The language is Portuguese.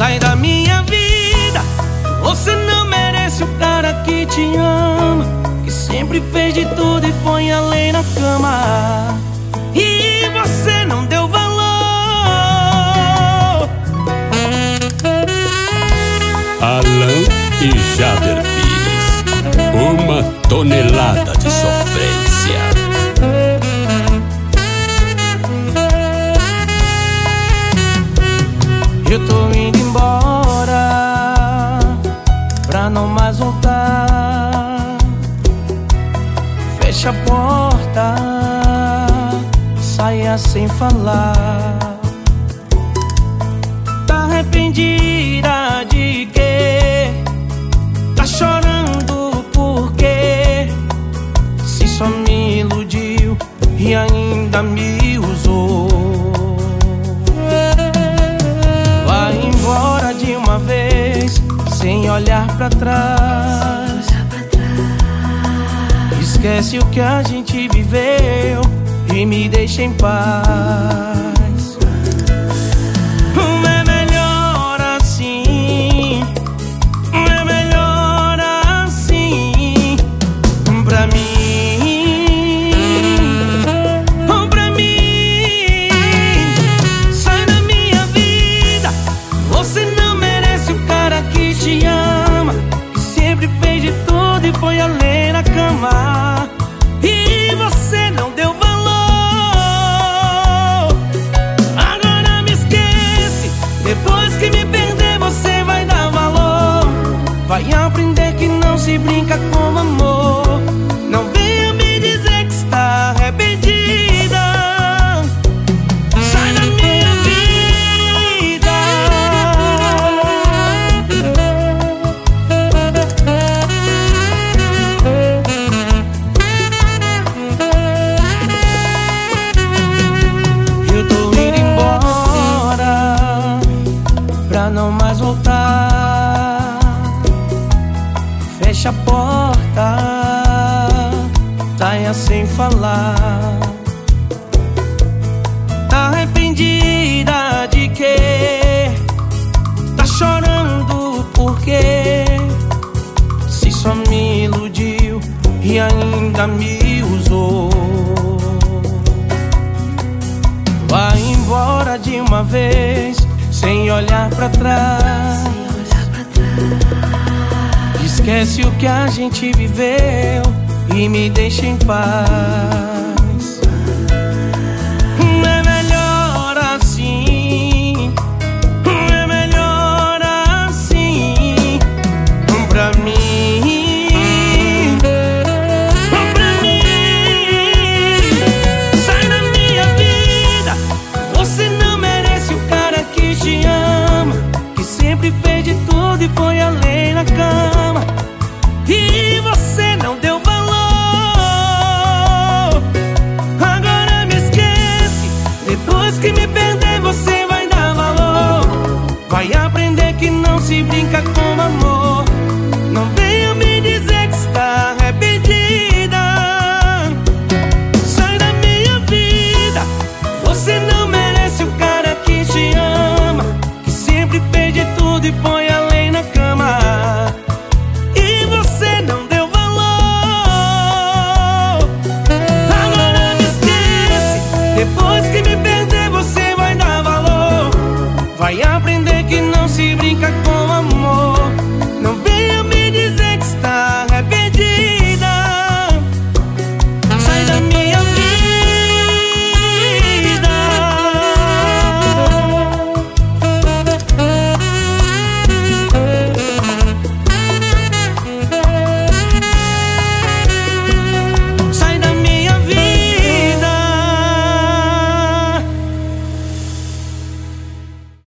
Sai da minha vida. Você não merece o cara que te ama, que sempre fez de tudo e foi além na cama. E você não deu valor. Alan e Jader Pires. Uma tonelada de sofrência. Fecha a porta, saia sem falar. Tá arrependida de quê? Tá chorando por quê? Se só me iludiu e ainda me usou. Vai embora de uma vez, sem olhar pra trás. Esquece o que a gente viveu e me deixa em paz. É melhor assim, é melhor assim pra mim, pra mim. Sai da minha vida. Você não merece o cara que te ama, Vai aprender que não se brinca com amor. Não venha me dizer que está arrependida. Sai da minha vida. Eu tô indo embora pra não mais voltar. Fecha a porta, saia sem falar. Tá arrependida de quê? Tá chorando por quê? Se só me iludiu e ainda me usou. Vai embora de uma vez, sem olhar pra trás. Esquece o que a gente viveu e me deixa em paz. Vai aprender que não se brinca com amor. Não venha me dizer